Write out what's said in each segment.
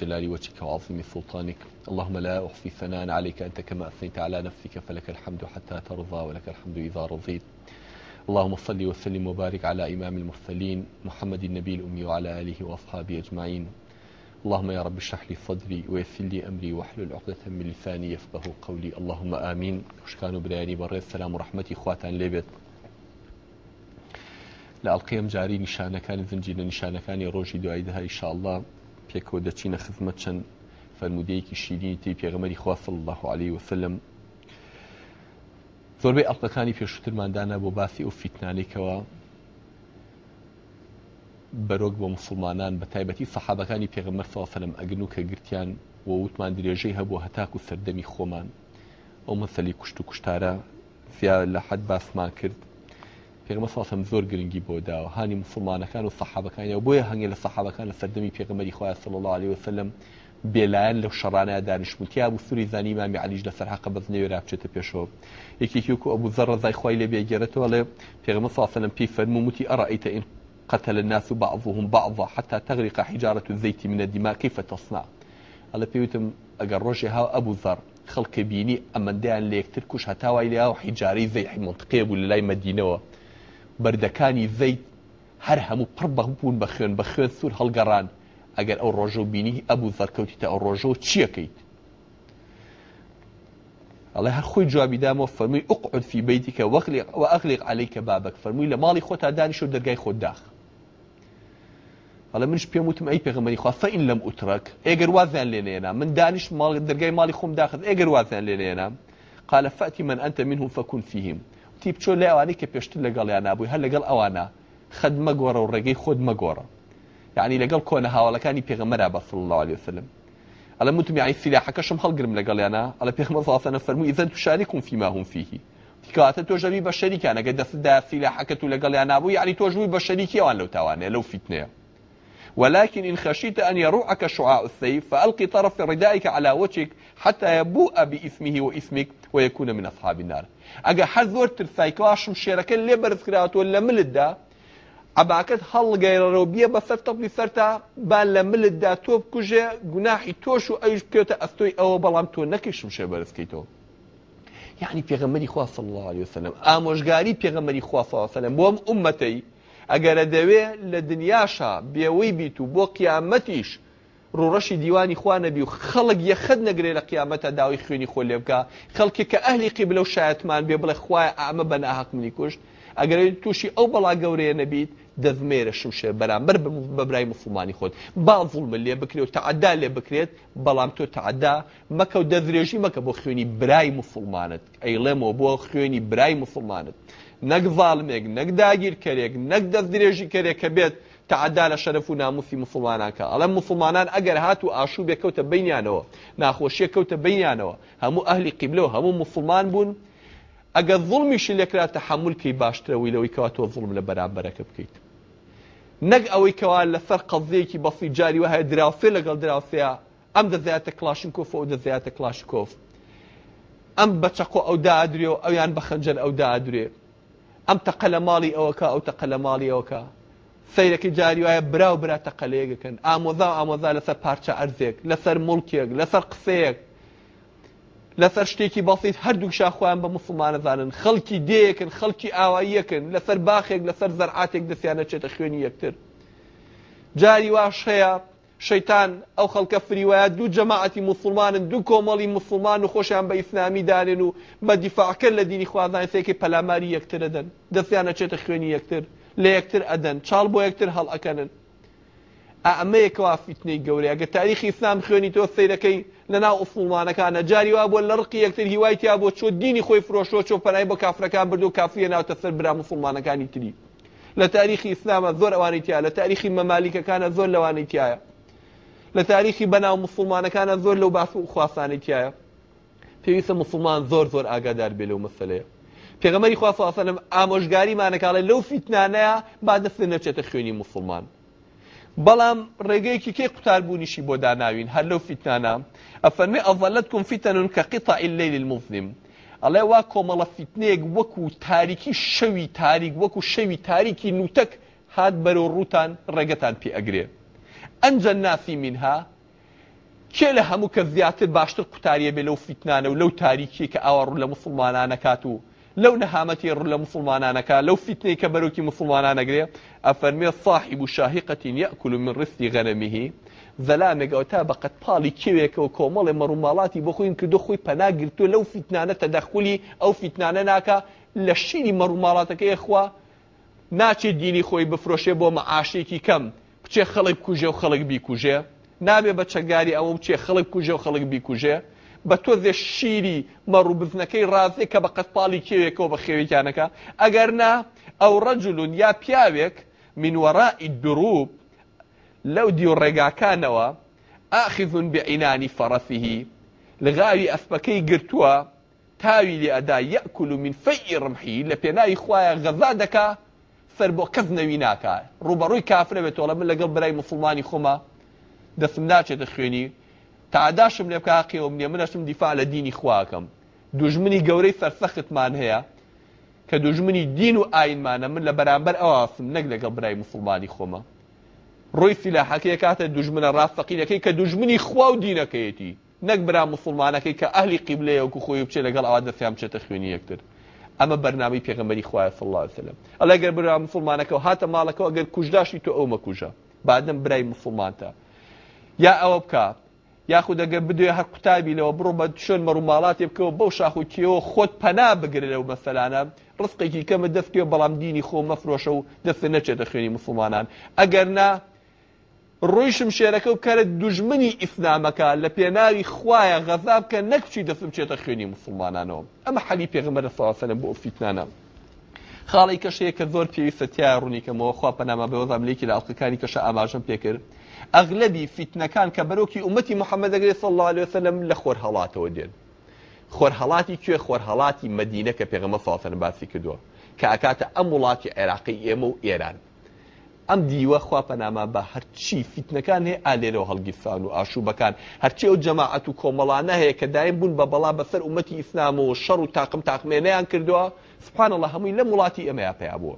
جلال وجهك وعظيم سلطانك اللهم لا أخفي ثناء عليك أنت كما أثنيت على نفسك فلك الحمد حتى ترضى ولك الحمد إذا رضيت اللهم صل وسلم وبارك على إمام المرسلين محمد النبي الأمي وعلى آله وأصحابه أجمعين اللهم يا رب اشرح لي صدري ويسر لي أمري واحلل عقدة من لساني يفقه قولي اللهم آمين وشكانوا برياني بري السلام ورحمتي إخواتان لبت لألقيم جاري كان زنجينا نشانا كان يروجي دعيدها إن شاء الله ڕۆژێکەوە دەچینە خزمەت چەند فەرمودەیەکی شیرینی تی پێغمەری خوافل الله عليه وسلم زۆربەی ئەڵلەکانی پێشترماندانا بۆ باسی ئەو فیتنانێکەوە بەرۆک بۆ مسلمانان بە تایبەتی سەحابەکانی پێغمەر ساسەلم ئەگن و کە گرتیان و وتمان درێژەی هەبوو هەتاکو سەردەمی خۆمان ئەو مەسەلی کوشت و کوشتارە زیاد لە حەد باسمان کرد پێغمە ساسم زۆر گرنگی بۆ داوە هاانی مسلمانەکان و سەحابەکانیەوە بۆیە هەنگێ لە سەحابەکان لە سەردەمی پێغمەری خۆیان سڵ الله عليه وسلم بێلایەن لەو شەڕانە دانیشتیا بوو سووری زانی مامی علیش لە سەرحق بەزنێرا بچێتە پێشەوە یەکێکی وکو ئەبوو زەر ڕزای خی لێ بێگەێتەوە لێ پێغمە ساسەلم پێی فەرموموتی ئەڕائیتە ان قتل الناس بعضهم بعضا حتى تغرق حجارة الزيت من الدماء كيف تصنع ئەلە پێوتم ئەگەر ها ابو ذر خلق بيني بینی ئەمەندیان لێکتر کوش هەتاوای لیا و حیجارەی زەیحی منتقێ بوو لە بەردەکانی زەیت هەر هەموو پڕ بەبوون بە خوێن بە خوێن سوور هەڵگەڕان ئەگەر ئەو ڕۆژە و بینی ئەبوو زەرکەوتی تا ئەو ڕۆژە و چیەکەیت ئەڵێ هەر خۆی جوابی دامەوە فەرمووی ئوقعد فی بیتیکە وەخلیق و ئەخلیق عەلیکە بابک فەرمووی لە ماڵی خۆتا دانیش و دەرگای خۆت داخ ئەڵە منش پێم وتم ئەی پێغمەری خوا فەئین لەم ئوترەک ئێگەر وازیان لێنێنا من دانیش ماڵ دەرگای ماڵی خۆم داخت ئێگەر وازیان لێنێنا قال فأتي من أنت منهم فكن فيهم وەختی بچۆ لای ئەوانەی کە پێشتر لەگەڵیان نبووی هەر لەگەڵ ئەوانە خەدمە گۆڕە و ڕێگەی خۆت مەگۆڕە یعنی لەگەڵ کۆنە هاوڵەکانی پێغەمەرا بەفڵ الله وسلم ئەلە متم یعنی سیلاحەکەشم هەڵگرم لەگەڵیانە ئەلە پێخمەفاافەنە فەرمووی ئیزەن تو شاریکم فیماهم فیهی تکاتە تۆژەوی بە شەریکانەگە دەستدا سیلاحەکەت و لەگەڵیان نبوو یعنی تۆژوی بە شەریکیەوان لەو تاوانێ لەو فیتنەیە ولكن إن خشيت أن يروعك شعاع السيف فألق طرف ردائك على وجهك حتى يبوء بإثمه وإثمك ويكون من أصحاب النار أجا حذور زور ترسايكواشم شيرك اللي برزكرات ولا ملدا عباکت هەڵگەیڕەوە بیە بەسەر تەپلی سەرتا بان لە توب كجة قناحي توشو أيش بكيوتا أستوي أو بلام ئەوە بەڵام تۆ نەکەشم يعني بەرزکەیتەوە. یعنی پێغەمەری خواصل الله عليه وسلم خواه صلى الله عليه وسلم بوام أمتي ئەگەرە دەوێ لە دنیاشا بێوەی بیت و بۆ قیامەتیش ڕوڕەشی دیوانی خوانەبی و خەڵک یەخەت نەگرێ لە قیامەتە داوای خوێنی خۆ لێ بکە خەڵکی کە ئەهلی قیبلە و شایەتمان بێ بڵێ خوای ئامە بەناحق منی کوشت ئەگەر تووشی ئەو بەڵا گەورەیە نەبیت دەزمێرە شوشێ بەرامبەر بەبرای مسلمانی خۆت با زوڵمە لێ بکرێت و تەعدا لێ بکرێت بەڵام تۆ تەعدا مەکە و دەدرێژی مەکە بۆ خوێنی برای مسلمانت ئەیڵێمەوە بۆ خوێنی برای مسلمانت نەک ڤالمێک نەک داگیر کەرێک نەک دەست درێژی کەرێک کە بێت تعدا لە شەرف و ناموسی مسلمانانکە ئەڵە مسلمانان ئەگەر هات و ئاشوب کەوتە بینیانەوە ناخۆشیە کەوتە بینیانەوە هەموو ئەهلی قیبلەوە هەموو مسلمان بوون ئەگە ظڵمیشی لەکراتە حمولکی باشترەوەی لەوەی کەواتەوە ظڵم لە بەرامبەرەکە بکەیت نەک ئەوەی کەوا لەسەر قەزەیەکی بەسی جاری وهەیە دراوسێ لەگەڵ دراوسەیە ئەم دەزیاتە کلاشن کۆف ئەو دەزیاتە کلاش کۆف ئەم بەچەقۆ ئەو دادرێ و ئەویان بە خەنجەر ئەو دادرێ ئەم تەقە لە ماڵی ئەوەکە ئەو تەقە لە ماڵی ئەوەکە سیرەکە جاری وایە براو برا تەقەلەیەکەن ئامۆزا ئامۆزا لەسەر پارچە ئەرزێک لەسەر مڵکێک لەسەر قسەیەک لەسەر شتێکی بەسییت هەردوو شاخوایان بە مسلمانەزانن خەڵکی دەیەکن خەڵکی ئاواییەکن لەسەر باخێک لەسەر زەرعاتێک دەسییانە چێتە خوێنی یەکتر جاری واش هەیە شەیتان ئەو خەڵکە فریوایە دوو جەماعەتی مسلمانن دوو کۆمەڵی مسلمان و خۆشیان بە ئیسلامی دانێن و بە دیفاعکە لە دینی خوازان سێکی پەلاماری یەکترەدەن دەستیانە چێتە خوێنی یەکتر لە یەکتر ئەدەن چاڵ بۆ یەکتر هەڵ ئەەکەنن ئەمەیەکەوا فیتنەی گەورەیە ئەگە تاریخی ئسلام خوێنی تۆ سیرەکەی لەناو ئوسڵمانەکانە جاریوا بۆ لە ڕقی یەکتر هیوایتیا بۆ چۆ دینی خۆی فرۆشۆ چۆ پەنای بۆ کافرەکان بردو کافیە ناوتە سەر برا مسلمانەکانی تری لە تاریخی ئسلامە زۆر ئەوانیتیە لە تاریخی مەمالیکەکانە زۆر لەوانیتیایە لە تاریخی بەناو مسلمانەکانە زۆر لەو باس و خواسانێتیایە پێویستە مسلمان زۆر زۆر ئاگادار بێ لەو مەسلەیە پێغەمەری خواسەلم ئامۆژگاریمانەکاڵێ لەو فیتنانەیە با دەست نەچێتە خوێنی مسلمان بەڵام ڕێگەیەکی کێ قوتاربوونیشی بۆ داناوین هەر لەو فیتانە ئەفەرمێ ئەڤەلەتکم فتەنون کە قیتا ئیلەی المفنیم ئەڵێ وا کۆمەڵە فیتنێک وەکو تاریکی شەوی تاریک وەکو شەوی تاریکی نوتەک هات بەرەو ڕوتان ڕێگەتان پێ ئەگرێ ئەنجە نافی منها کێ لە هەموو کە زیاتر باشتر قوتاریە بێ لەو فیتنانە و لەو تاریکی کە ئاوە ڕوو لە مسلمانانەکات و لەو نەهامەتی ڕوو لە مسلمانانەکە لەو فیتنەی کە بەرەوکی مسلمانانەگرێ ئەفەرمێ صاحب و شاهقەتی یەکول من ڕستی غەرەمیهی زەلامێکەوە تا بەقەت پاڵی کێوێکەوە کۆمەڵی مەڕووماڵاتی بخۆین کە دۆخۆی پەناگرتو لەو فیتنانە تەدەخولی ئەو فیتنانە ناکە لە شینی مەڕووماڵاتەکە یخوا ناچێت دینی خۆی بفرۆشێ بۆ مەعاشێکی کەم بچێ خەڵک کوژێ و خەڵک بیکوژێ نابێ بە چەگاری ئەوە بچێ خەڵک کوژێ و خەڵک بیکوژێ بە تۆزێ شیری مەڕووبزنەکەی ڕازێک کە بە قەتپاڵی کێوێکەوە بە خێویکانەکە ئەگەر نا ئەو ڕەجلون یا پیاوێک منوەڕی دروب لەو دی و ڕێگاکانەوە ئاخیزون بەعینانی فەڕەسیهی لەغاوی ئەسپەکەی گرتووە تاوی لێ ئەدا یەکل و من فەی ڕمحی لە پێناوی خویە غەزا دەکا سەر بۆ کەس نەوی ناکات ڕوبەڕووی کافرە بێتەوە لە من لەگەڵ برای مسلمانی خۆمە دەسم ناچێتە خوێنی تعداشم لێ بکەقیەوە نیە منەشم دیفاع لە دینی خواکەم دوژمنی گەورەی فەرسەختمان هەیە کە دوژمنی دین و ئاینمانە من لە بەرامبەر ئەواسم نەک لەگە برای مسلمانی خۆمە ڕۆی سیلاحەکەی کاتە دوژمنە ڕاستەقینەکەی کە دوژمنی خوا و دینەکەیەتی نەک برا مسلمانەکەی کە ئەهلی قیبلەیەوەکو خۆی بچێت لەگەڵ ئەوە دەفام چێتە خوێنی یەکتر ئەمە بەرنامی پێغمەری خوایە فڵ سلم ئەلە گەر برا مسلمانەکە و هاتە ماڵەکەەوە گەر کوژداشی تۆ ئەومە کوژە بعدم برای مسلمانتە یا ئەوە بکە یاخود دەگە بدوێ هەر قوتابی لەوە بڕۆ بە شوێن مەڕووماڵاتی بکەوە بەو شاخوتیەوە خۆت پەنا بگرێت لەو مەسەلانە ڕستێکی کەمە دەستکەوە بەڵام دینی خۆ مەفرۆشە و دەستە نەچێتە خوێنی مسلمانان ئەگەر نا ڕۆیشم شێرەکە و کارە دوژمنی ئیسلامەکە لە پێناوی خویە غەذاب کە نەکچی دەستم چێتە خوێنی مسلمانانەوە ئەمە حەلی پێغمەرە ساواسەنە بۆ فیتنانە خاڵی کەشەیە کە زۆر پێویستەتیا ڕوونیکەمەوە خوا پەنامە بەوە ئەمریکی لە ئەڵلقەکانی کەشە ئاماژم پێکرد ئەغلبی فیتنەکان کە بەرەوکی ئومەتی محەممەدەگری سڵ لەسەلم لە خۆر هەڵاتەوە دێن خۆرهڵاتی کوێ خۆرهڵاتی مدینە کە پێغەمە ساسەن باسی کردووە کە ئەکاتە ئەم وڵاتی عێراقی ئێمە و ئێران ئەم دیوە خوا پەناما بە هەرچی فیتنەکان هەیە ئالێرەوە هەڵگیرفان و ئاشوبەکان هەرچی ئەو جەماعەت و کۆمەڵانە هەیە کە دایم بوون بە بەڵا بەسەر ومەتی ئیسلام و شەڕ و تاقم تاقمێنەیان کردووە سوبحانەڵە هەمووی لە وڵاتی ئەمەیا پێیا بووە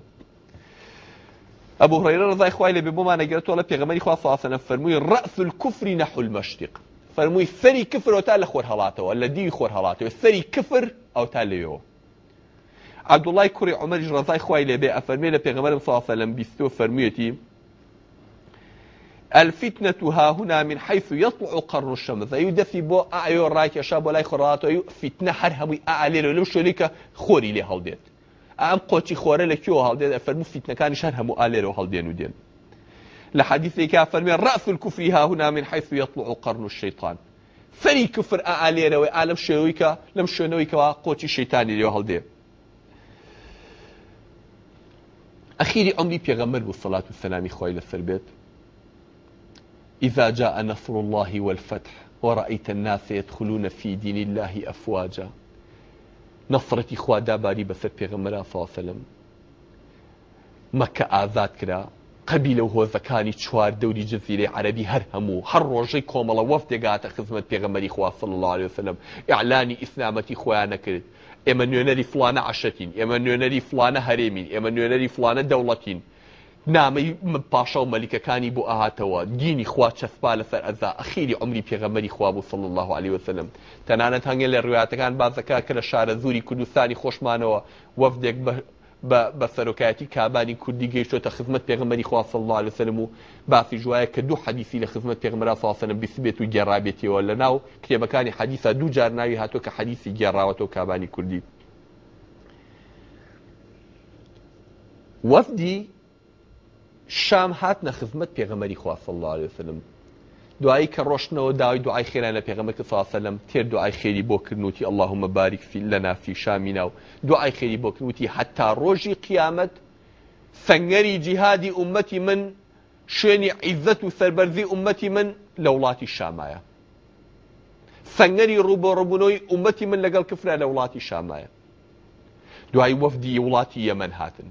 ئەبوو هڕێرە ڕزای خوای لێ بۆمانە گرێتەوە لە پێغەمەری خوا ساسەنە فەرمووی ڕەس کوفری نەحول مەشتیق فەرمووی سەری کفرەوە تا لە خۆر هەڵاتەوە لە دیوی خۆر هەڵاتەوە سەری کفر ئەو تا لێەوە عبدوڵای کوڕی عمەریش ڕزای خی لێبێ ئەفەرمێ لە پێغەمەرم ساسە لەم بيستو فرميتي الفتنة ها هنا من حيث يطلع قر الشمس يدفي بو ايو رايك يا شاب ولا خرات ايو فتنه هر اعلي لو شريك خوري لي هالديت ام قوتي خوري لك يو هالديت افرمو فتنه كان شر هم اعلي لو هالدين ودين لحديث كافر من راس الكفر ها هنا من حيث يطلع قرن الشيطان فري كفر اعلي لو عالم شويك لم شنويك قوتي شيطاني لو هالديت أخيري أمري پێغەمەر بوو سەلات و سەلامی خۆی إذا جاء نصر الله والفتح ورأيت الناس يدخلون في دين الله أفواجا إخوة داباري نصرتي خوا صلى الله عليه وسلم مكة آذات کرا قبی لەو هۆزەکانی چوار دەوری جززیرەی عەربی هەر هەموو هەر ڕۆژەی کۆمەڵە وەفتێگاتە خزمەت پێغەمەری خواصل الله عليه وسلم ئیعلانی ئیسلامەتی خۆیان نەکرد ئێمە نوێنەری فلانە عشەتین ئێمە نوێنەری فلانە هەرێمین ئێمە نوێنەری فلانە دەوڵەتین نامەی پاشا و مەلیکەکانی بۆ ئاهاتەوە دینی خوا چەسپا لەسەر ئەزا ئەخیری عمری پێغەمەری خوابوو صل الله عليه وسلم تەنانەت هەنگێ لە ڕواتەکان بازەکە کە لە شارە زووری کوردستانی خۆشمانەوە وەفدێک بە سەرۆکایەتی کابانی کوردی گەیشتۆتە خزمەت پێغمەری خواصل الله لەسلم و باسی جوایە کە دوو حەدیسی لە خزمەت پێغمەرا ساسەنە بیسبێت و گێڕابێتەوە لە ناو کتێبەکانی حەدیسە دوو جار ناوی هاتۆ کە حەدیسی گێڕاوەتەوە کابانی کوردی وەفدی شام هاتنە خزمەت پێغمەری خواصل الله لەسلم دوایی کە ڕۆشنەوە داوای دوعای خێران لە پێغەمەکە فاسەلم تێر دوعای خێری بۆکردنوتی ئەللهمە باریک فیل لە نافی شامینا و دوعای خێری بۆکردوتی حتا ڕۆژی قیامەت سەنگەری جیهادی ئومەتی من شوێنی عیزەت و سربەرزی ئومەتی من لە وڵاتی شامایە سەنگەری ڕووبۆ ڕبوونەوەی ئومەتی من لەگەڵ کفرە لە وڵاتی شامایە دوای وەفدی وڵاتی یەمەەن هاتن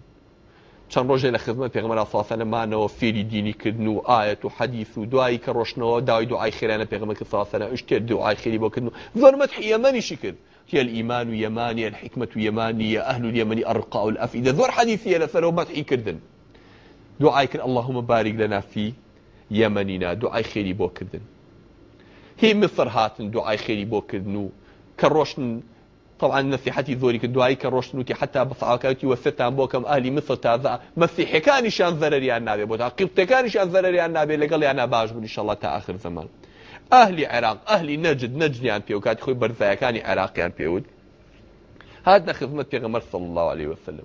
روزه چەند ڕۆژێ لە خزمە پێغمەرا ساسەلمانەوە فێری دینیکردن و آیت و حدیث و دوایی کە ڕۆشنەوە داوای دوعای خێرانە پێغمەکە ساسەرە شتێ دوعای خێری بۆ کردن و زۆرمەت یەمەنیشی کرد هي الإيمان يماني الحكمة يمانية أهل اليمن أرقاء الأفئدة ذور حديثية لسلو مدحي كردن دعای كن اللهم بارك لنا في يمننا دعای خیری بو كردن هي مصر هاتن دعاي خيري بو كردن كروشن طبعا نصيحتي ذوري كدواي كروش نوتي حتى بفعاكاتي وفتان بوكم اهلي مثل تاذا مسيحي كاني شان ضرري يا نابي بوتا قبطي كاني شان ضرري عن نابي لي انا باجبن ان شاء الله تا اخر زمان اهلي عراق اهلي نجد نجد يا بيو كاتي خوي برزايا كاني عراق يعن ود هادنا خدمة بيغمر صلى الله عليه وسلم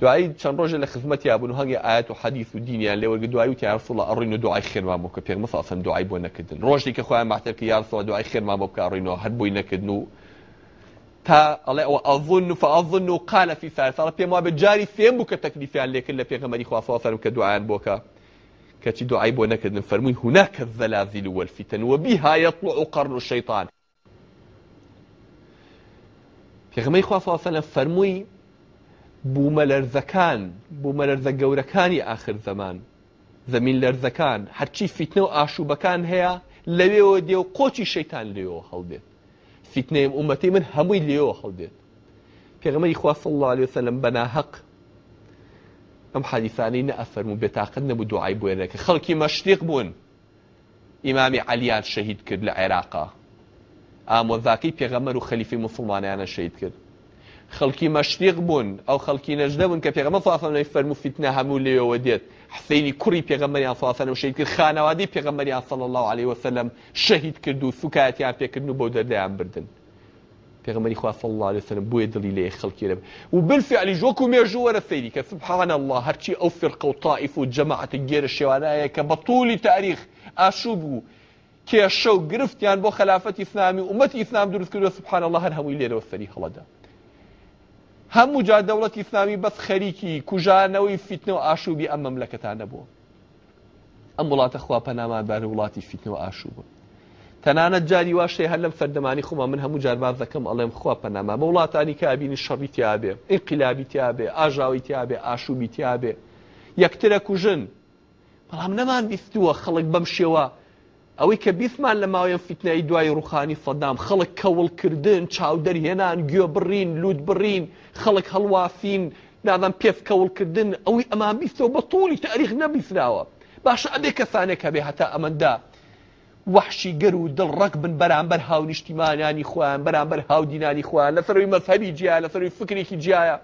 دعائي كان رجل يا ابو نهاني ايات وحديث ودين يعني لو قد دعائي يا رسول الله ارينا دعائي خير ما مكفي مثلا اصلا دعائي بو نكد رجلك اخويا معتك يا رسول الله دعائي خير ما مكفي ارينا هرب بو نكد تا الله او اظن فاظن قال في ثالث ربي ما بجاري فين بك تكليف عليك الا بيغمري خواف وفرم كدعاء بوكا كتي دعاء بونك نفرمي هناك الزلازل والفتن وبها يطلع قرن الشيطان پێغمەی خوافاافەلە فەرمووی بوومە لەرزەکان بوومە لەرزە گەورەکانی آخر زمان زمين لەرزەکان هەرچی فیتنە و ئاشوبەکان هەیە لەوێەوە دێ و قۆچی شەیتان لێەوە فتنه امتي من هەمووی لێەوە هەڵدێت پێغمەی اخوا صلى الله عليه وسلم بنا حق ام حەدیثانی نەئەفەرمو بێتاقت نەبوو دوعای بۆێنەکە خەڵکی مەشتیق بوون ئیمامی علیان شەهید کرد لە عێراقا ئامۆزاکەی پێغەمەر و خەلیفی مسلمانیانە شەید کرد خەڵکی مەشتیق بوون ئەو خەڵکی نەژدە بوون کە پێغەمە فافەمەی فەرمو فتنه هەموو لێەوە دێت حسيني كري حسینی کوڕی پێغەمەری ئاساسەن و شید کرد خانەوادی پێغەمەری صلى الله عليه وسلم شهيد كردو و سوکایەتیان پێکردن و بودر دعم بردن پێغمەری صلى الله عليه وسلم بۆیە دڵی لێ خەڵکی لە وبالفعل جوكو و ورا سيدي سەیری سبحان الله هرشي ئەو فرقە و طائف و جەماعەت گێرە شێوانایە کە بە طولی تاریخ ئاشوب بوو کێشە و گرفتیان بۆ خلافەت ئیسلامی سبحان الله هەر هەمووی رو سەری هەڵەدا هەموو جا دەوڵەتی ئسلامی بەس خەریکی کوژانەوەی فیتنە و ئاشوبی ئەم مەملەکەتان نەبووە ئەم وڵاتە خوا پەنامابارە وڵاتی فیتنەوە ئاشوب بوو تەنانەت جاری واشێ هەر لەم فەردەمانی خۆما من هەموو جارباز دەکەم ئەڵێم خوا پەناما بە وڵاتانی کابینی شەڕی تیاابێ ئینقلابی تیاابێ ئاژاوی تیاابێ ئاشوبی تیاابێ یەکترە کوژن بەڵام نەمان بیستووە خەڵک بەم شێوە ئەوەی کە بیثمان لە ماوەیە فیتنایی دوای ڕوخانی فەدام خەڵک کەوڵکردن چاودەرهێنان گوێ بڕین لووت بڕین خەڵک هەڵوافین نادام پێف کەوڵکردن ئەوەی ئەمان بیستەوە بە تۆڵی تاریخ نەبییسراوە باشە ئەبێ کەسانێک هەبێ هەتا ئەمەدا وحشی گەر و دڵ ڕق بن بەرامبەر هاونیشتیمانانی خۆیان بەرامبەر هاودینانی خۆیان لەسەروی مەسەری جیای لەسەروی فکرێکی جیایە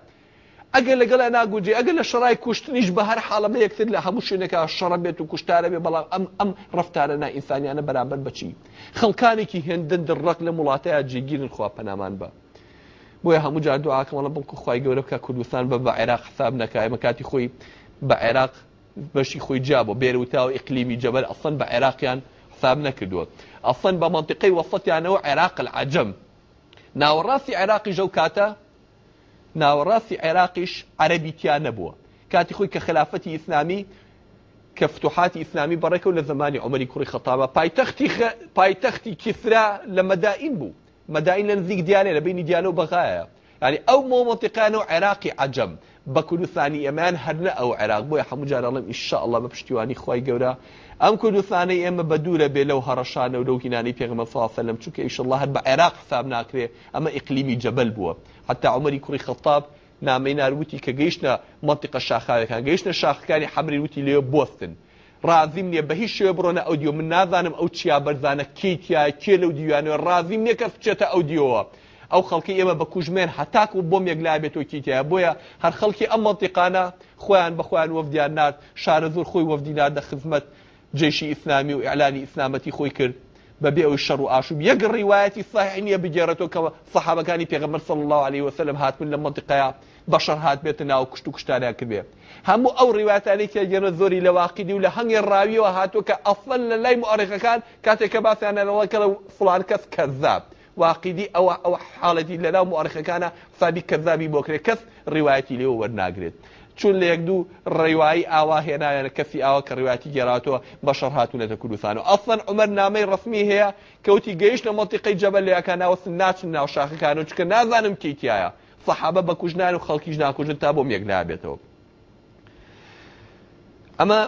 ئەگەر لەگەڵ ناگوجێ ئەگەر لە شڕای کوشتنیش بە هەر حاڵەمە یەکتر لە هەموو شوێنەکە شەڕە بێت و کوشتارە بێ بەڵام ئەم ئەم ڕفتارە نائینسانیانە بەرامبەر بچی خەڵکانێکی هێندن دڕق لە وڵاتەیە جێگیرن خوا پەنامان بە بۆیە هەموو جار دوعاکەمەڵە بڵکو خخوای گەورە بکە کوردستان بە بە عێراق حساب نکایمە کاتی خۆی بە عێراق بەشی خۆی جابۆ بێروتا و ئیقلیمی جەبەر ئەسن بە عێراقیان حساب نەکردووە ئەسن بە منطقی وەسەتیانەوە عێراق العجەم ناوەڕاستی عێراقی ژەو کاتە ناوراسي عراقيش عربي نەبووە کاتی خۆی کە خلافەتی ئیسلامی کە فتوحاتی ئیسلامی بەڕێکە و كوري خطابة عمەری کوڕی خەتابە پایتەختی پایتەختی کسرا لە مەدائین بوو مەدائین لە نزیک دیانێ لە بینی دیانە و بەغایە ینی ئەو مۆمەتیقان بە کوردستانی ئەمان هەر لە ئەو عێراق بۆیە هەموو جارەڵم ئیشاءله بە پشتیوانی خی گەورە ئەم کوردستانی ئێمە بە دوورە بێ لەو هەڕەشانە و لەوگینانی پێغمە فافەلم چونکە ئیشله هەر بە عێراق حساب ناکرێ ئەمە ئیقلیمی جەبل بووە حتا عمەری کوڕی خەتاب نامەی ناروتی کە گەیشتە منطقە شاخاوەکان گەیشتە شاخەکانی حەمری وتی لێ بستن. ڕازیم نیە بە هیچ شوێ بڕۆنە ئەودیۆ من نازانم ئەو چیا بەرزانە کیتیا کێ لەو دیوانەوە ڕازیم نیە کەس بچێتە ئەودیۆوە ئەو خەڵکی ئێمە بە کوژمێن هەتاک و بۆم یەکلابێتەوە کیتیە بۆیە هەر خەڵکی ئەم منتیقانە خۆیان بەخوایان وەفدیان نات شارە زۆر خۆی وەفدینار دە خزمەت جێشی ئیسلامی و ئەلانی ئیسلامەتی خۆی کرد بەبێ ئەو شەڕ و ئاشوب یەک ڕیواەتی ساحینیە بگێڕێتەوە کەەوە سەحابەکانی پێغەمەر سڵ الله عليه وسلم هاتون لە منتیقەیە بەشەر هات بێتە ناو کشت و کشتانیان کردێ هەموو ئەو ڕیواتانێکی گەێنە زۆری لە واقعی و لە هەنگی ڕاویەوە هاتووە کە ئەفەن لە لای مؤڕێکەکان کاتێککە باسییانەوە کە فلان کەس کەذاب واقیدی ئەوە ئەو حاڵەتی لەناو مؤرخەکانە فابی کەذابی بۆ کرێ کەس ڕیواەتی لێەوە وەرناگرێت چون لە یەک دوو ڕێوایی ئاوا هێنایەنە کەسی ئاوا کە ڕێواتی گێڕاتەوە بە شەڕ هاتوونەتە کوردستان و ئەسن عمەر نامەی ڕسمی هەیە کەوتی گەیشت لە مەتیقی جەبەل لەکان ناوەسن ناچن ناو شاخەکان و چکە نازانم کیتیایە سەحابە بە کوژنان و خەڵکیش ناکوژن تا بۆم یەک نابێتەوە ئەمە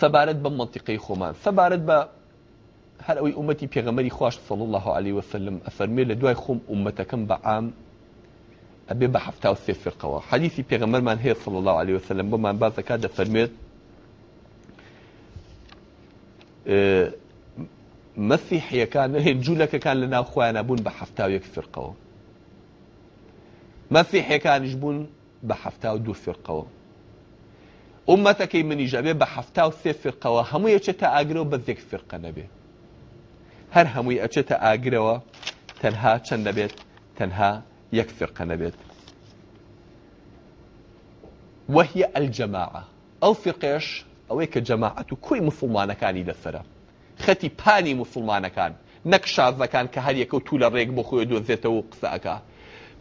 سەبارەت بە منتیقی خۆمان سەبارەت بە هەر ئەوەی ئومەتی پێغەمەری خوش سەڵ الله عليه وسلم ئەفەرمێ لە دوای خۆم ئومەتەکەم بە عام ئەبێ بە حفتا و سێ فرقەوە حەلیسی پێغەمەرمان الله عليه وسلم بۆمان بازەکە دەفەرمێت آه، مەسیحیەکان هێن جوولەکەکان لە ناوخوایانە بوون بە حفتاویەک فرقەوە مەسیحەکانیش بوون بە حفتا و دوو فرقەوە ئومەتەکەی منیژەبێ بە من و سێ فرقەوە هەموو یەکێت تا ئاگرەوە بە زێک فرقە نەبێت هەر هەمووی ئەچێتە ئاگرەوە تەنها چەند دەبێت تەنها یەک فرقە نەبێت وهي الجماعة ئەو فرقێش ئەوەی کە جەماعەت و کوی مسلمانەکانی دەسرە خەتی پانی مسلمانەکان نەک شازەکان کە هەر یەکە و تو لە ڕێک بۆ خۆی دۆزێتەوە قسەکە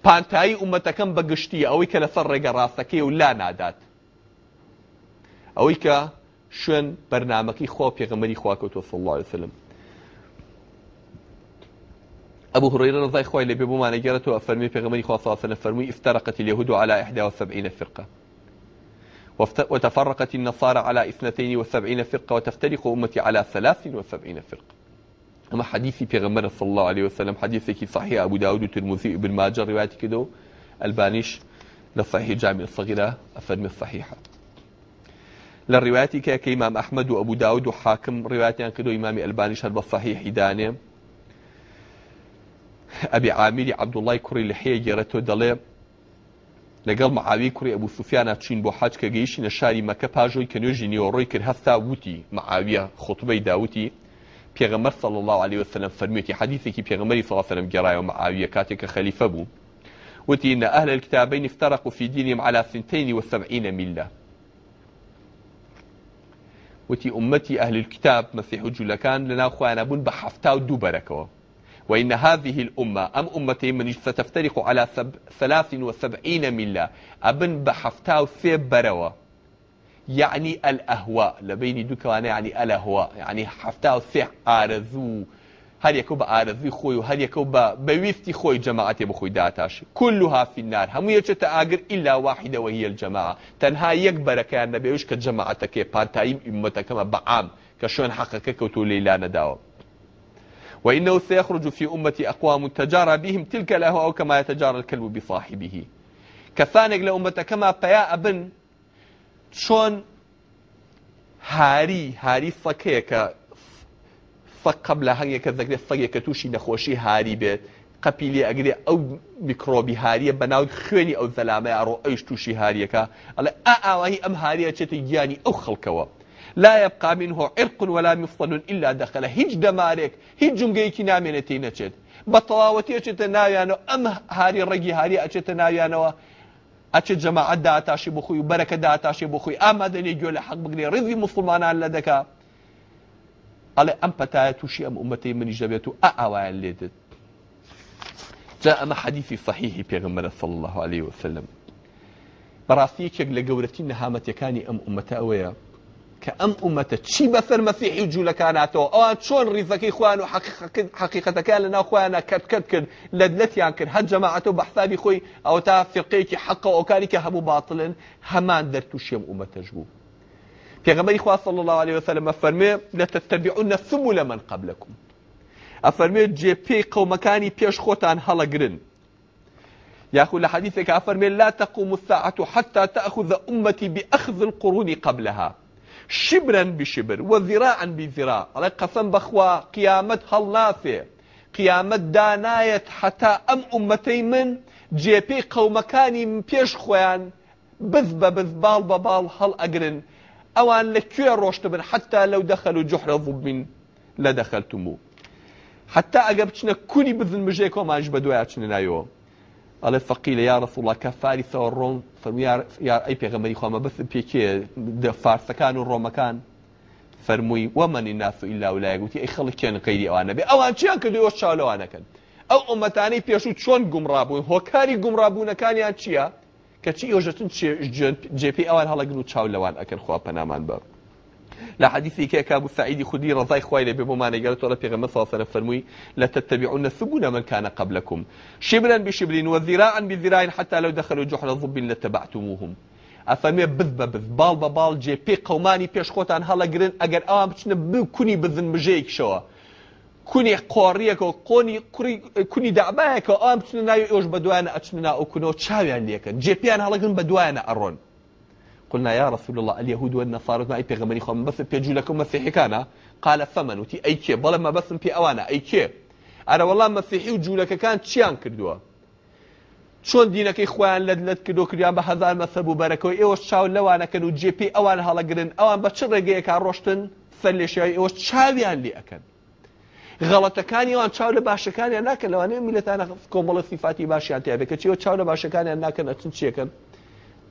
پانتایی ئومەتەکەم بەگشتی ئەوەی کە لەسەر ڕێگە ڕاستەکەی و لا نادات ئەوەی کە شوێن بەرنمەکەی خۆ پێغمەری خواکەوتۆ سڵ الله وسلم أبو هريرة ئەبوو هڕێرە ڕزای خۆی لە بێبوومانە وافرمي في غمري خاصه فرمي افترقت اليهود على 71 فرقة وتفرقت النصارى على 72 فرقة وتفترق أمتي على 73 فرقة أما حديثي بيغمبر صلى الله عليه وسلم حديثك صحيح أبو داود وترمذي ابن ماجه روايتي كده البانيش لصحيح جامع الصغيرة أفرم الصحيحة للروايتي كإمام أحمد وأبو داود وحاكم روايتي عن كده إمام البانيش هل بالصحيح دانيه أبي عامیری عبد الله كري لحيه گێرەتۆ دەڵێ لقال معاوية كري أبو سفيان تشين بۆ حاج نشاري گەیشی نە شاری مەکە پاژۆی کە نوێژی معاوية کرد داوتي وتی مەعاویە خۆتبەی داوتی پێغەمەر سەڵ الله عليه وسلم فەرمێتی حەدیثێکی الله عليه وسلم مەعاویە معاوية کە خليفة بوو وتي إن أهل الكتابين افترقوا في دينهم على سنتين وسبعين ملة وتي أمتي أهل الكتاب مسيح جلكان لنا أخوانا بون بحفتاو دوبركوا وإن هذه الأمة أم أمتي من ستفترق على ثلاث وسبعين ملة أبن بحفتاو ثيب بروا يعني الأهواء لبيني وانا يعني الأهواء يعني حفتاو ثيح آرزو هل يكوب بە خوي وهل يكوب بويفتي خوي بە بخوي داتاش كلها في النار هم یەکێتە ئاگر إلا واحدة وهي الجماعة تنها يكبر كان نبيوش كجماعتك جەماعەتەکەی أمتك ما بعام كشون حقك حەقەکە کەوتو لەیلا وإنه سيخرج في أمة أقوام تجارى بهم تلك الأهواء كما يتجارى الكلب بصاحبه كثانك لأمة كما بيا أبن شون هاري هاري فكيك فقب قبل کە دەگرێت فەگێکە توشي نخوشي هاري بيت قبيلي أجري أو ميكروبي هاري هاریە بەناوی أو زلامة أرو أيش توشي هاريك على أأ وهي أم هاري هاریە يعني أو ئەو لا يبقى منه عرق ولا مفصل إلا دخل هج دمارك هج جمجيك نامنتي نجد بطلاوتي أجت ئەچێتە أم هاري رجي هاري أجت ئەچێتە أجت جماعة جەماعەت داهاتاشی بخۆی وبركة بەرەکە داهاتاشی بخۆی أما دني لە حەق بگرێ رضي مسلمانان على دكا على أم بتاية تووشی أم أمتي من إجابيتو و ئا ئاوایان لێدت جا ئەمە حەدیفی صحیحی پێغمبەرە الله عليه وسلم براسيك یەکێک لە گەورەتی أم أمتا ئومەتە كأم ئەم ئومەتە چی مسيحي فەرمەفی حیج و لەکاناتەوە ئەوە چۆن حقيقة خوان و حقیقەتەکان لە كت كت كت لە كت کرد هەر جەماعەتەوە بەحسابی خۆی ئەو حقه أو حەقە ئەوکاری باطلا همان باتڵن هەمان دەرتوشێم ئومەتەش في پێغەمەری إخوان صلى الله عليه وسلم لا تتبعون ثمل من قبلكم جي بي ئەفەرمێت بيش قەومەکانی هلا جرن يا ياخذ الحديث أفرمي لا تقوم الساعة حتى تأخذ أمتي بأخذ القرون قبلها شبرا بشبر وذراعا بذراع الله قسم بخوا قيامت هل ناسي قيامت دانايت حتى ام امتي من جيبي قومكاني من بيش خوان بذ ببذ بال ببال هل اقرن اوان لكي روشت من حتى لو دخلوا جحر ضب لدخلتموه حتى اگر بچنە کولی بزن مژێ کۆمانش بە دوایە چنە نایەوە ئەڵێ فەقیلە یا ڕسوڵە کە فاری سەوە ڕۆن فەرمویار ئەی پێغەمەری خۆمە بەس پێکێ فارسەکان و ڕۆمەکان فەرمووی وەمەنی ناسو ئیلا ولایە گوتی ئەی خەڵکێن قەیری ئەوانە بێ ئەوان چیان کردیەوە چاولەوانەکەن ئەو ئۆمەتانەی پێش و چۆن گومڕابوون هۆکاری گومڕابوونەکانیان چییە کەچی ئۆژەتن جێپی ئەوان هەڵەگن و چاولەوان ئەەکەن خواپەنامان بە لە حدیثی کە کابو سعیدی خودی رضای خوای لێ بۆ مانەگەرت ولا پیغمبر صلی الله علیه و فەرمووی لتتبعون ثبون من كان قبلكم شبرا بشبر وذراعا بذراع حتى لو دخلوا جحر ضب لتبعتموهم ئەفەرمێ بز بە بز باڵ بە باڵ جێ پێی قەمانی پێش خۆتان هەڵەگرن ئەگەر ئەوان بچنە بکونی بزن بژەیەکشەوە کونی قۆڕیەکە و قۆنی کونی دابایەکە ئەوان بچنە ناوی ئۆش بە دوایە ئەچنە ناو ئەو کونەوە چاویان لێکن جێپیان هەڵەگرن بە دوایە ئەڕۆن قلنا يا رسول الله اليهود والنصارى ما أي بيغمري خوان بس بيجو لكم مسيحي كان قال فمن وتي أي كي بلا ما بس بي أوانا أي كي أنا والله مسيحي وجولك كان تشيان كردوا چۆن دینەکەی خۆیان لە لەت کردو کردیان بە هزار مەسەب و بەرەکەەوەی ئێوە چاو لەوانەکەن و جێپی ئەوان هەڵەگرن ئەوان بە چ ڕێگەیەکە ڕۆشتن سەر لێشیایی ئێوە چاویان لێ ئەەکەن غەڵەتەکانی ئەوان چاو لە باشەکانیان ناکەن لەوانەیە میلەتانە کۆمەڵە سیفاتی باشیان تیاابێککە چیەوە چاو لە باشەکانیان ناکەن ئەچن چیەکەن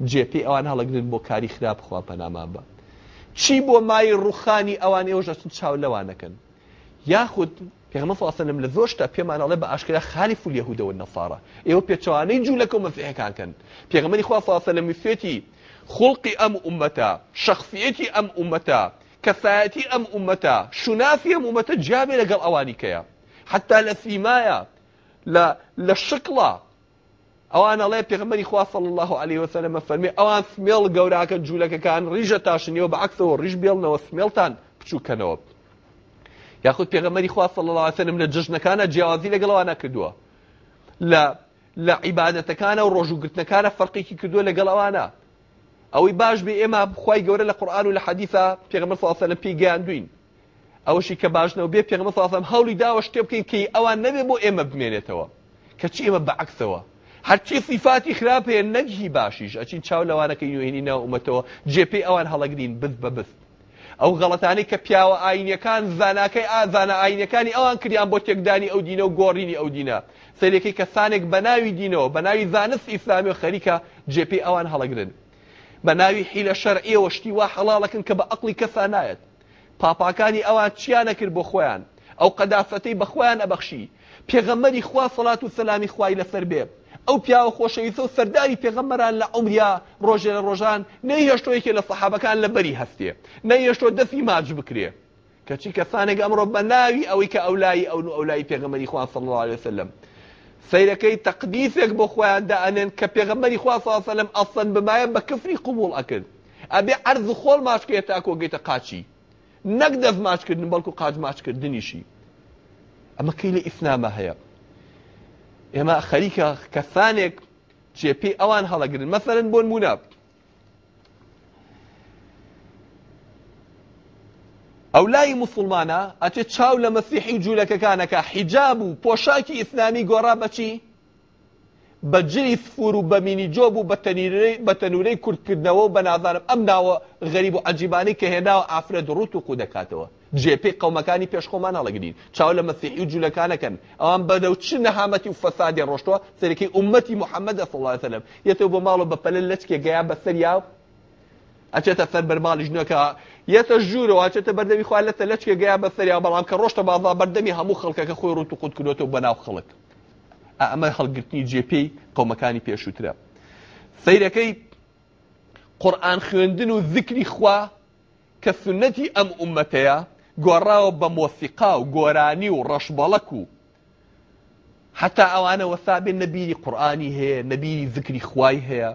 جێپی ئەوان هەڵگرن بۆ کاری خراپ خوا پەناما بە چی بۆ مای ڕوخانی ئەوان ئێوە ژەچن چاو لەوانەکەن یاخود پێغمە فڵاستنم لە زۆشتا پێمانەڵێ بە ئاشکرا خالی فول یهودەوە نەفاڕە ئێوە پێچوانەی جوولەکە مەفعەکانکەن پێغمەری خوا فڵاستەلەمی فێتی خوڵقی ئەم ئومەتە شەخفیەتی ئەم ئومەتە کەفاەتی ئەم ئومەتە شونافی ئەم ئومەتە جابێ لەگەڵ ئەوانی کەیە حتا لە سیمایە لە شکڵە ئەوان ئەڵێ پێغمەری خواسە الله عليه وسلمە فەرمی ئەوان سمێڵ گەوراکە جوولەکەکان ڕیژە تاشنیەوە بە عکسەوە ڕیژ بێڵنەوە سمێڵتان بچووکەنەوە یاخود پێغمەری خواسە الله وسلم لە جژنەکانە جیاوازی لەگەڵەوانە کردووە لە لە عیباەتەکانە و ڕۆژوگرتنەکانە فەرقێکی کردووە لەگەڵەوانە ئەوەی باش بێ ئێمە بخوای گەورە لە قورآان و لە حەدیثە پێغمە ساسەلم پێی گەیاندوین ئەوەشی کە باشنەوە بێ پێغمە ساسەم هەولی داوە شتێ بکەین کە ئەوان نەبێ بۆ ئێمە بمێنێتەوە کەچی ئێمە بە عکسەوە هەرچی سیفاتی خراپ هەیە نەگهی باشیش ئەچین چاو لەوانەکەی نوێنی ناومەتەوە جێپی ئەوان هەڵەگرین بست بە بست ئەو غەڵەتانی کە پیاوە ئاینەکان زاناکەی ئازانە ئاینەکانی ئەوان کریان بۆ تێکدانی ئەو دینە و گۆڕینی ئەو دینە سەرەکەی کەسانێک بە ناوی دینەوە بە ناوی زانست ئیسلامی و خەریکە جێپی ئەوان هەڵەگرن بە ناوی حیلە شەرعیەوە شتی وا حەڵاڵەکەن کە بە ئەقلی کەسان نایەت پاپاکانی ئەوان چیانەکرد بۆ خۆیان ئەو قەدافتەی بەخوایان ئەبەخشی پێغەمەری خوا سەڵات و سەلامی خوای لەسەر بێ ئەو پیاوە خۆشەویستە و سەرداری پێغەمەران لە ئەمریا ڕۆژێ لە ڕۆژان نەیهێشتۆیەکێ لە سەحابەکان لە بەری هەستێ نەیهێشتۆ دەستی ماچ بکرێ کەچی کەسانێک ئەمڕۆ بە ناوی ئەوەی کە ئەولایی ئەو ئەولای پێغەمەری خوان سڵ الله عليه وسلم سیرەکەی تەقدیسێک بۆ خۆیان دائنێن کە پێغەمەری خوا ساسەلم ئەسەن بمایە بە کفری قوبول ئەکرد ئەبێ عرض خۆڵ ماشکێت تاکۆ گەیتە قاچی نەک دەست ماچکردن بەڵکو قاج ماچکردنیشی ئەمە کەی لە ئیسنامە هەیە ئێمە خەریکە کەسانێک چێپی ئەوان هەڵەگرن مەسەرن بۆن موناب ئەو لای مسلمانە ئەچێ چاو لە مەسیحی جوولەکەکانەکە حیجاب و پۆشاکی ئیسلامی گۆڕا بەچی بە جری سفور و بە مینی جۆب و بە تەنورەی کورتکردنەوە و بەنازانم ئەم ناوە غەریب و عجیبانی کە هێناوە ئافرە دروت و قو دەکاتەوە جێپی قومەکانی پێشخۆمان هەڵەگرین چاو لە مەسیحی و جوولەکانەکەن ئەوان بەدەو چ نەهامەتی و فەسادی ڕۆشتووە سەرەکەی ئومەتی محەممەد سڵاتەلم یەتەوە بۆ ماڵە بە پەلە لەچکێ گەیا بە سەریا ئەچێتە سەر بەرماڵی ژنەکە یەتە ژوورەوە چێتە بەردەمی خوال لەتە لەچکێ گەیا بە سەریا بەڵام کە ڕۆشتە بازا بەردەمی هەموو خەڵکەکە خۆی ڕوت و قوت کردێتەوە بەناو خەڵک ئەمە هەڵگرتنی جێپی قومەکانی پێشوترە سیرەکەی قورآن خوێندن و ذکری خوا کە سنەتی ئەم ئومەتەیە گۆڕاوە بە مۆفیقا و گۆرانی و ڕەشبەڵک و حتا ئەوانە وەسابێن نەبیری قورآانی هەیە نەبیری ذکری خوای هەیە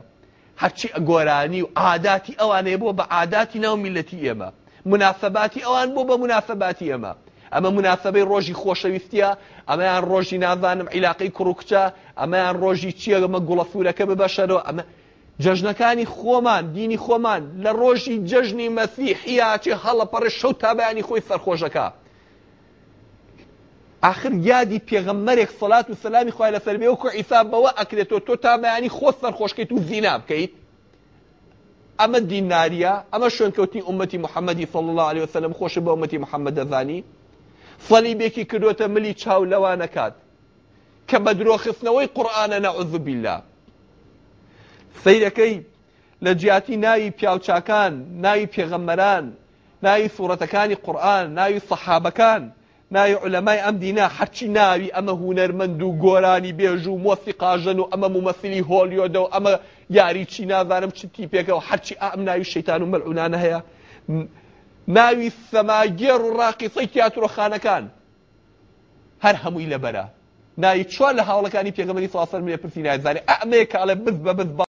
هەرچی ئەگۆرانی و عاداتی ئەوانەیە بۆ بە عاداتی ناو میلەتی ئێمە مناسباتی ئەوان بۆ بە مناسباتی ئێمە ئەمە مناسبەی ڕۆژی خۆشەویستە ئەمەیان ڕۆژی نازانم عیلاقی کوڕکچە ئەمەیان ڕۆژی چیەمە گوڵەفورەکە ببەشەرەوە ئەمە جەژنەکانی خۆمان دینی خۆمان لە ڕۆژی جەژنی مەسیحیاچی هەڵە پەڕێ شەو تابیانی خۆی سەرخۆشەکە آخر یادی پێغەممەرێک سەلات و سەلامی خخوای لەسەر بێ وکو ئیسا بەوە ئەکرێتەوە تۆ تابیانی خۆ سەرخۆشکەیت و زینا بکەیت ئەمە دیناریە ئەمە شوێنکەوتنی عومەتی محەممەدی فڵ الله عليه وسلم خۆشە بە عومەتی محەممەد دەزانی فەلیبێکی کردوتە ملی چاو لەوانەکات کە بە درۆخستنەوەی قورآانە نەعوذبیلا سەیرەکەی لە جیاتی ناوی پیاوچاکان ناوی پێغەممەران ناوی سوورەتەکانی قورآن ناوی سەحابەکان ناوی عولەمای ئەم دینا هەرچی ناوی ئەمە هوەرمەند و گۆرانی بێژ و مۆسی قاژن و ئەمە مومەسیلی هۆلیۆدە و ئەمە یاری چی نازانم چ تیپێکە و هەرچی ئەم ناوی شەیتان و مەلعونانە هەیە ناوی سەماگێر و ڕاقیسەی تیاترۆخانەکان هەر هەمووی لەبەرە ناوی چوار لە هاوڵەکانی پێغەمەری ساسەر منێ پرسی نایزانێ ئەمەیە کاڵێ بز بە بز